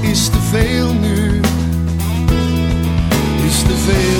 is te veel nu, is te veel.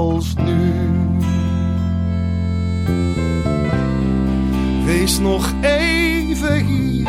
als nu. Wees nog even hier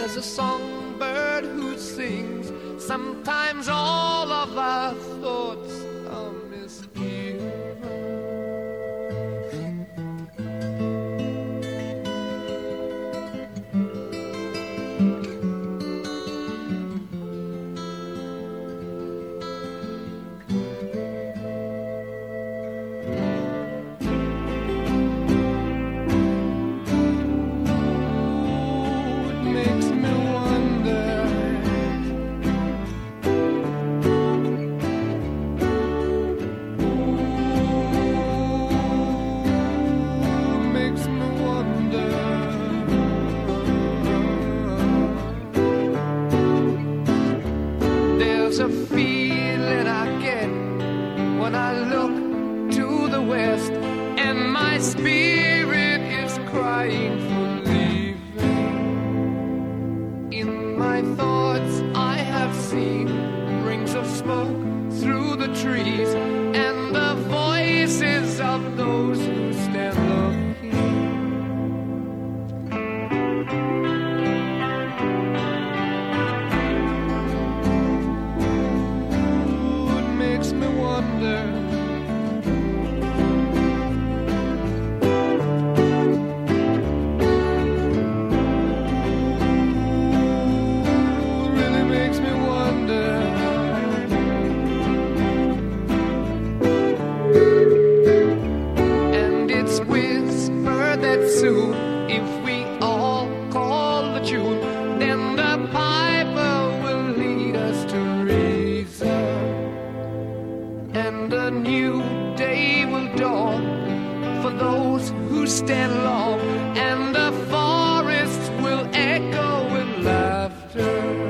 there's a songbird who sings. Sometimes all of our thoughts are misgiven. and a new day will dawn for those who stand long, and the forest will echo with laughter.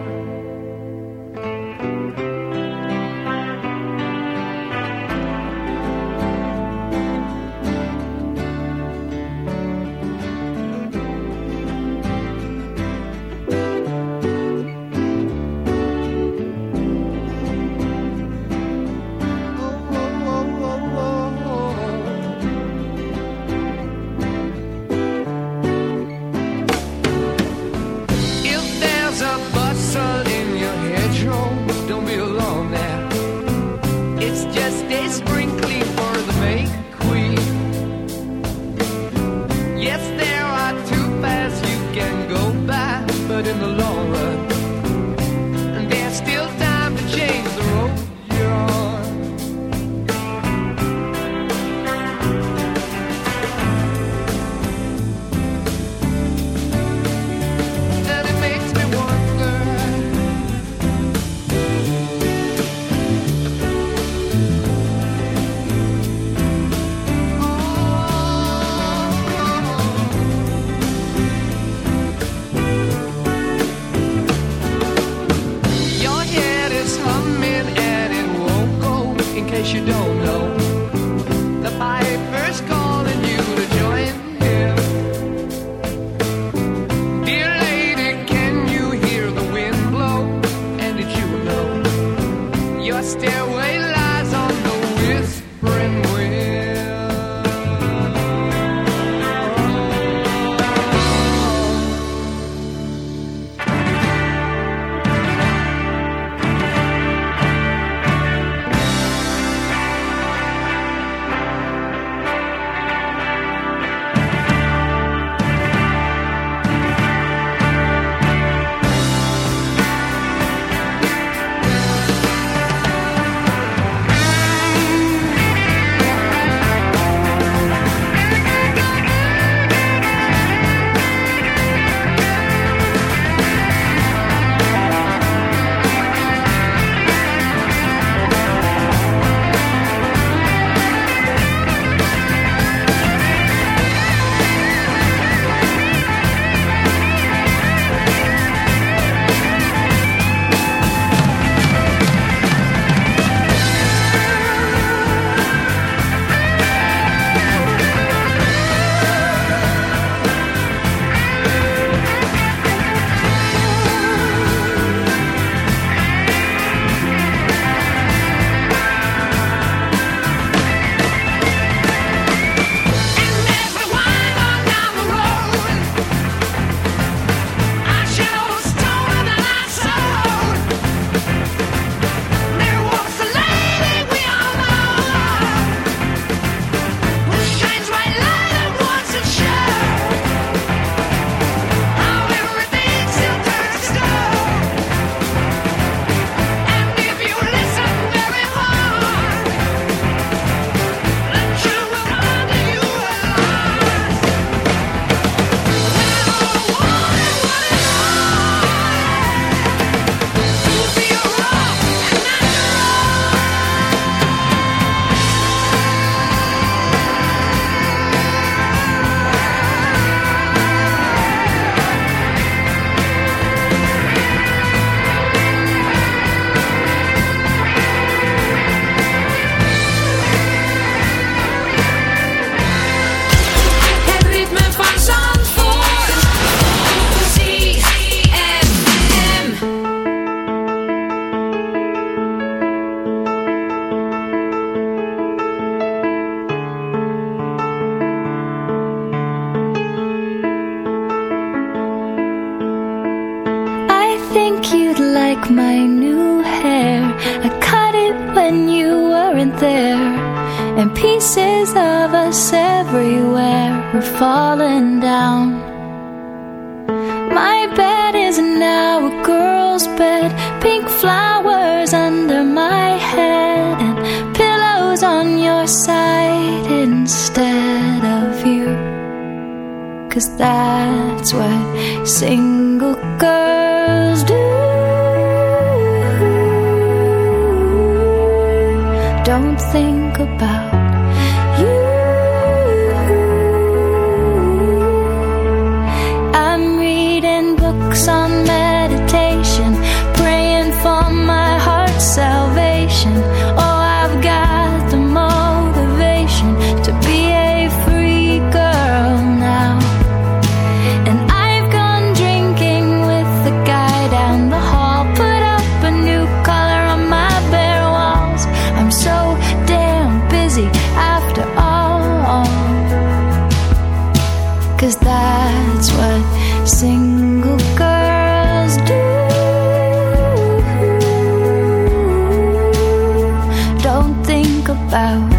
About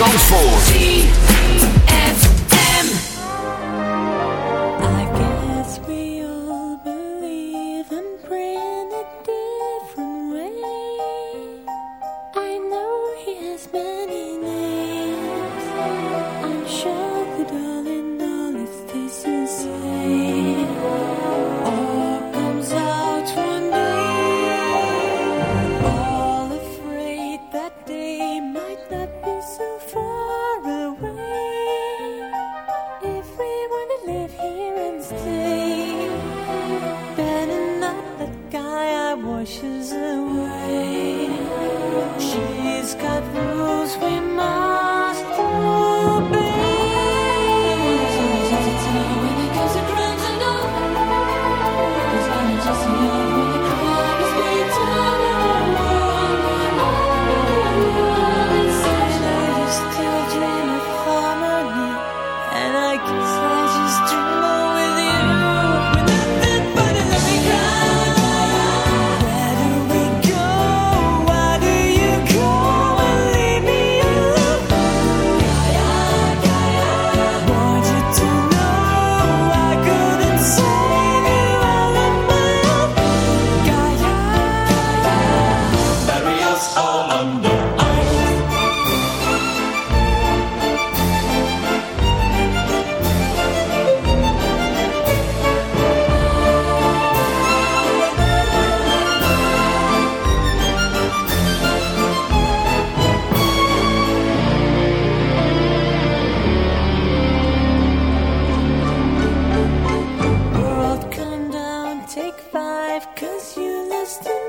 Zandvoort. Take five, cause you lost the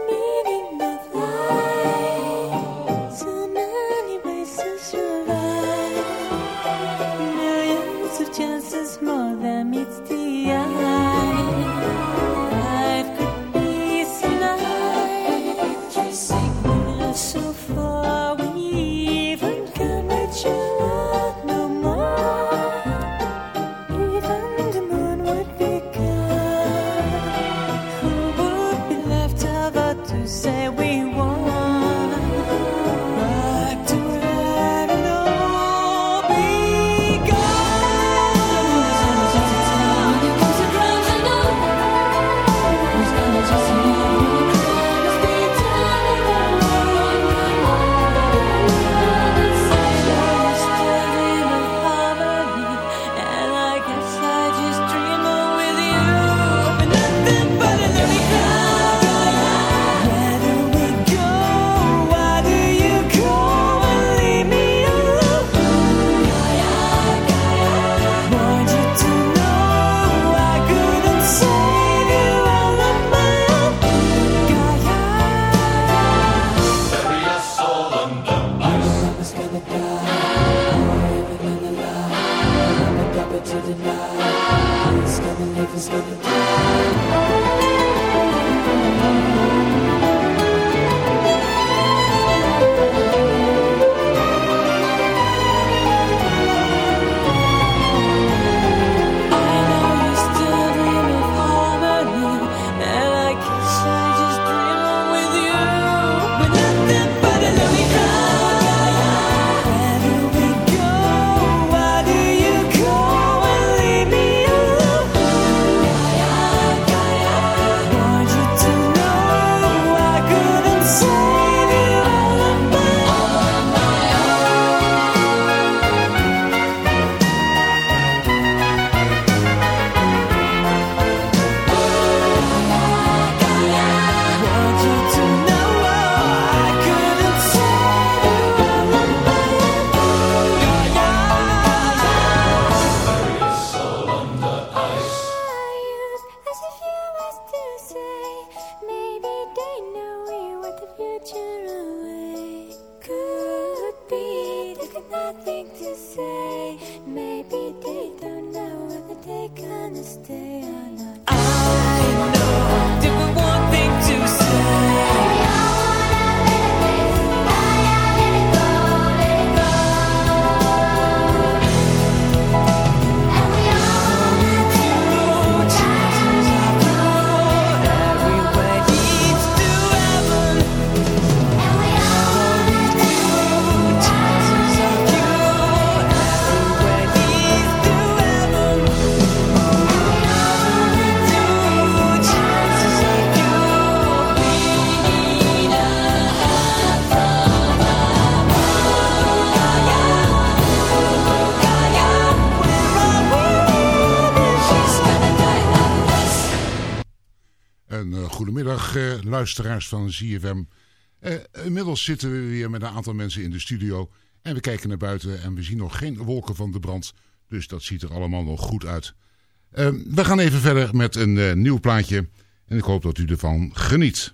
luisteraars van ZFM. Eh, inmiddels zitten we weer met een aantal mensen in de studio. En we kijken naar buiten en we zien nog geen wolken van de brand. Dus dat ziet er allemaal nog goed uit. Eh, we gaan even verder met een eh, nieuw plaatje. En ik hoop dat u ervan geniet.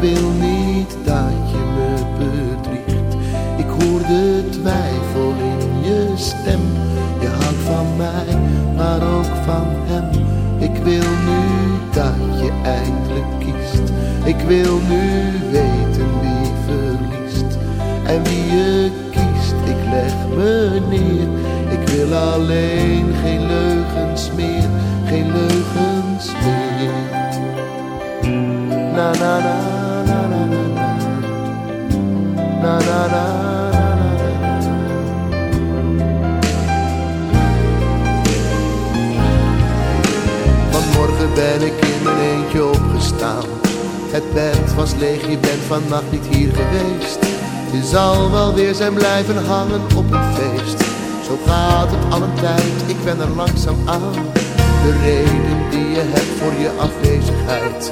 wil niet dat je me bedriegt. Ik hoor de twijfel in je stem. Je houdt van mij, maar ook van hem. Ik wil nu dat je eindelijk kiest. Ik wil nu weten wie verliest. En wie je kiest, ik leg me neer. Ik wil alleen geen leugens meer Geen leugens meer. Na na na Vanmorgen ben ik in mijn eentje opgestaan Het bed was leeg, je bent vannacht niet hier geweest. Je zal wel weer zijn blijven hangen op een feest. Zo gaat het al een tijd, ik ben er langzaam aan. De reden die je hebt voor je afwezigheid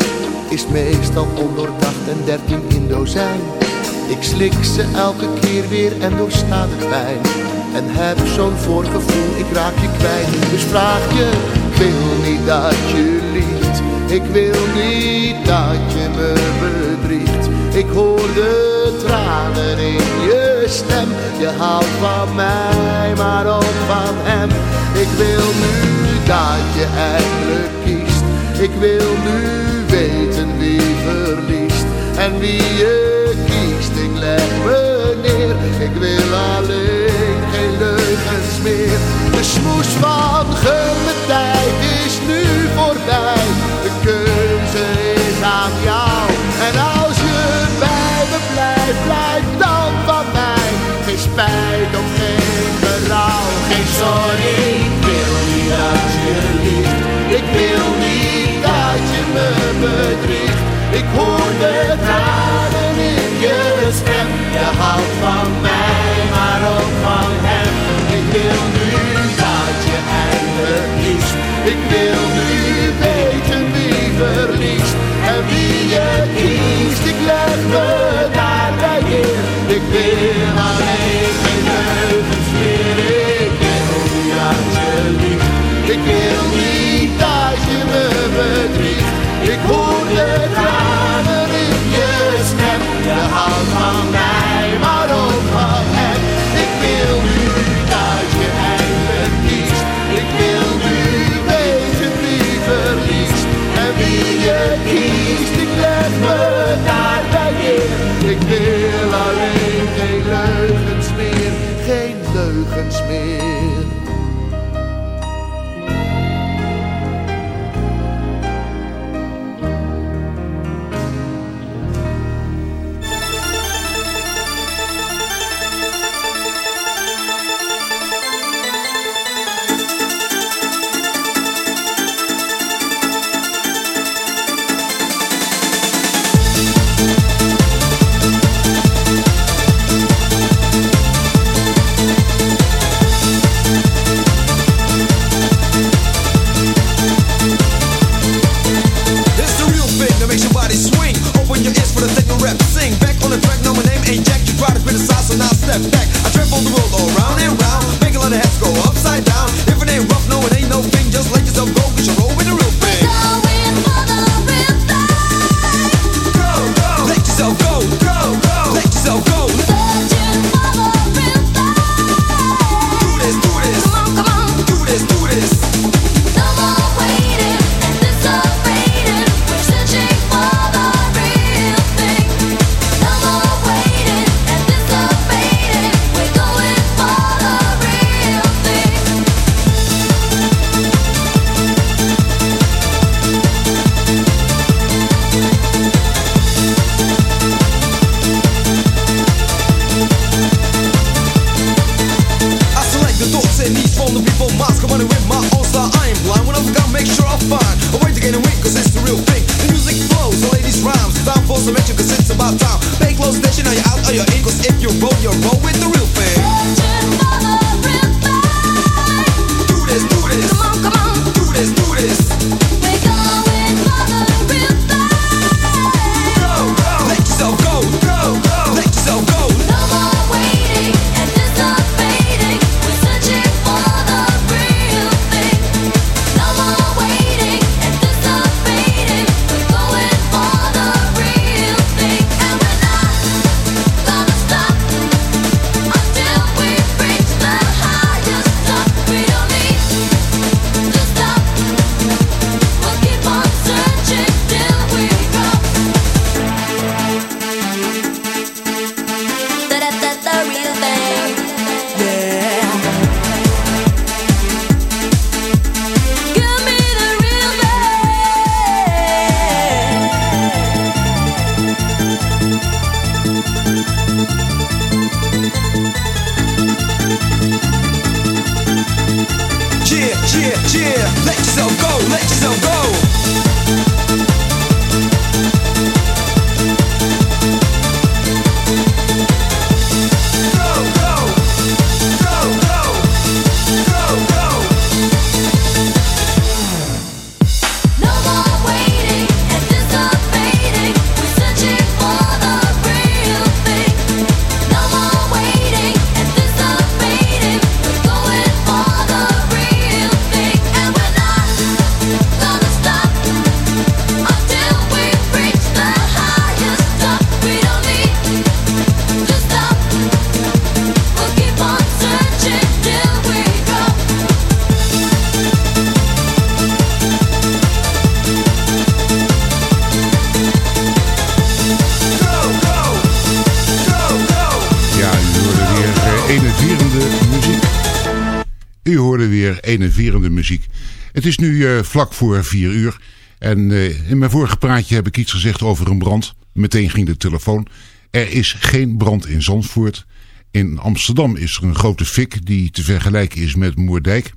is meestal ondoordacht en dertien in dozijn. Ik slik ze elke keer weer en doorsta de pijn. En heb zo'n voorgevoel, ik raak je kwijt. Dus vraag je, ik wil niet dat je liegt. Ik wil niet dat je me bedriegt. Ik hoor de tranen in je stem. Je houdt van mij, maar ook van hem. Ik wil nu dat je eindelijk kiest. Ik wil nu weten wie verliest en wie je wil alleen geen leugens meer. De smoes van tijd is nu voorbij. De keuze is aan jou. En als je bij me blijft, blijf dan van mij. Geen spijt of geen berouw, geen sorry. Ik wil niet dat je liegt. Ik wil niet dat je me bedriegt. Ik hoor de tranen in je stem. Je houdt van leugens Het is nu eh, vlak voor vier uur. En eh, in mijn vorige praatje heb ik iets gezegd over een brand. Meteen ging de telefoon. Er is geen brand in Zandvoort. In Amsterdam is er een grote fik die te vergelijken is met Moerdijk.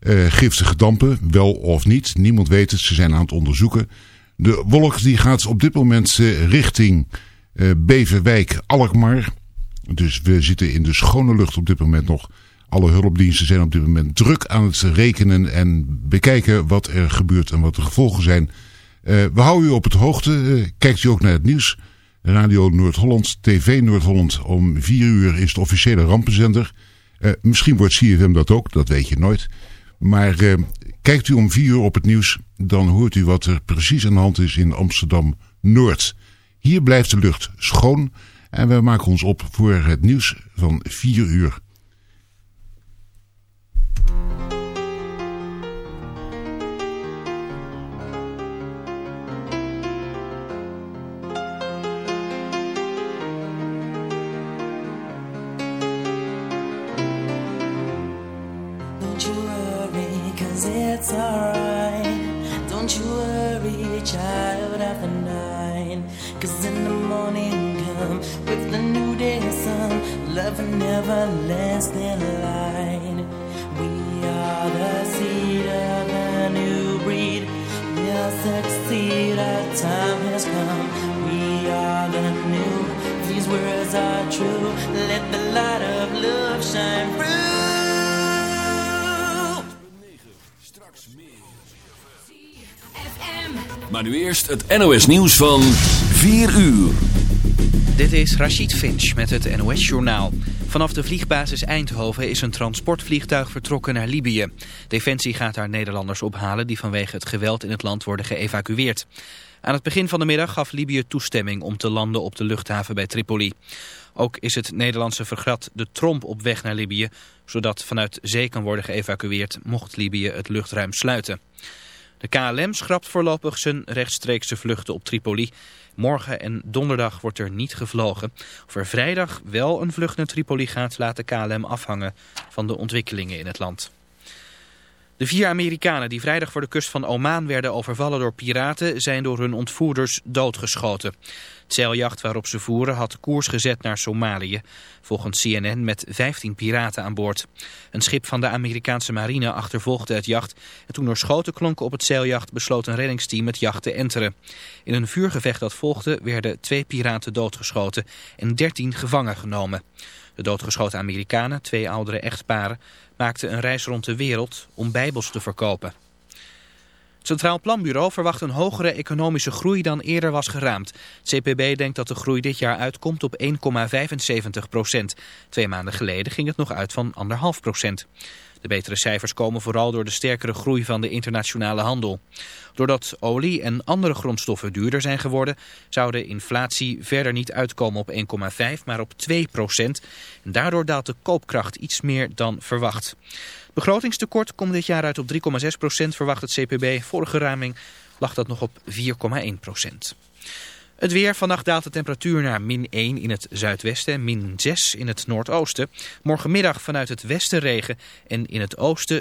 Uh, giftige dampen, wel of niet. Niemand weet het, ze zijn aan het onderzoeken. De wolk die gaat op dit moment richting uh, Beverwijk, Alkmaar. Dus we zitten in de schone lucht op dit moment nog. Alle hulpdiensten zijn op dit moment druk aan het rekenen en bekijken wat er gebeurt en wat de gevolgen zijn. we houden u op het hoogte. kijkt u ook naar het nieuws. Radio Noord-Holland, TV Noord-Holland. Om vier uur is de officiële rampenzender. misschien wordt CFM dat ook, dat weet je nooit. Maar kijkt u om vier uur op het nieuws, dan hoort u wat er precies aan de hand is in Amsterdam-Noord. Hier blijft de lucht schoon en we maken ons op voor het nieuws van vier uur. It's alright. Don't you worry, child of the. Cause in the morning come with the new day sun, love and everlasting light. We are the seed of the new breed. We'll succeed, our time has come. We are the new, these words are true. Let the light of love shine through. Maar nu eerst het NOS nieuws van 4 uur. Dit is Rachid Finch met het NOS Journaal. Vanaf de vliegbasis Eindhoven is een transportvliegtuig vertrokken naar Libië. Defensie gaat daar Nederlanders ophalen die vanwege het geweld in het land worden geëvacueerd. Aan het begin van de middag gaf Libië toestemming om te landen op de luchthaven bij Tripoli. Ook is het Nederlandse vergrat de Tromp op weg naar Libië, zodat vanuit zee kan worden geëvacueerd mocht Libië het luchtruim sluiten. De KLM schrapt voorlopig zijn rechtstreekse vluchten op Tripoli. Morgen en donderdag wordt er niet gevlogen. Er vrijdag wel een vlucht naar Tripoli gaat, laat de KLM afhangen van de ontwikkelingen in het land. De vier Amerikanen die vrijdag voor de kust van Oman werden overvallen door piraten zijn door hun ontvoerders doodgeschoten. Het zeiljacht waarop ze voeren had koers gezet naar Somalië, volgens CNN met 15 piraten aan boord. Een schip van de Amerikaanse marine achtervolgde het jacht en toen er schoten klonken op het zeiljacht besloot een reddingsteam het jacht te enteren. In een vuurgevecht dat volgde werden twee piraten doodgeschoten en 13 gevangen genomen. De doodgeschoten Amerikanen, twee oudere echtparen, maakten een reis rond de wereld om bijbels te verkopen. Het Centraal Planbureau verwacht een hogere economische groei dan eerder was geraamd. CPB denkt dat de groei dit jaar uitkomt op 1,75 procent. Twee maanden geleden ging het nog uit van 1,5 procent. De betere cijfers komen vooral door de sterkere groei van de internationale handel. Doordat olie en andere grondstoffen duurder zijn geworden, zou de inflatie verder niet uitkomen op 1,5, maar op 2 procent. En daardoor daalt de koopkracht iets meer dan verwacht. Begrotingstekort komt dit jaar uit op 3,6 procent, verwacht het CPB. Vorige raming lag dat nog op 4,1 procent. Het weer. Vannacht daalt de temperatuur naar min 1 in het zuidwesten en min 6 in het noordoosten. Morgenmiddag vanuit het westen regen en in het oosten...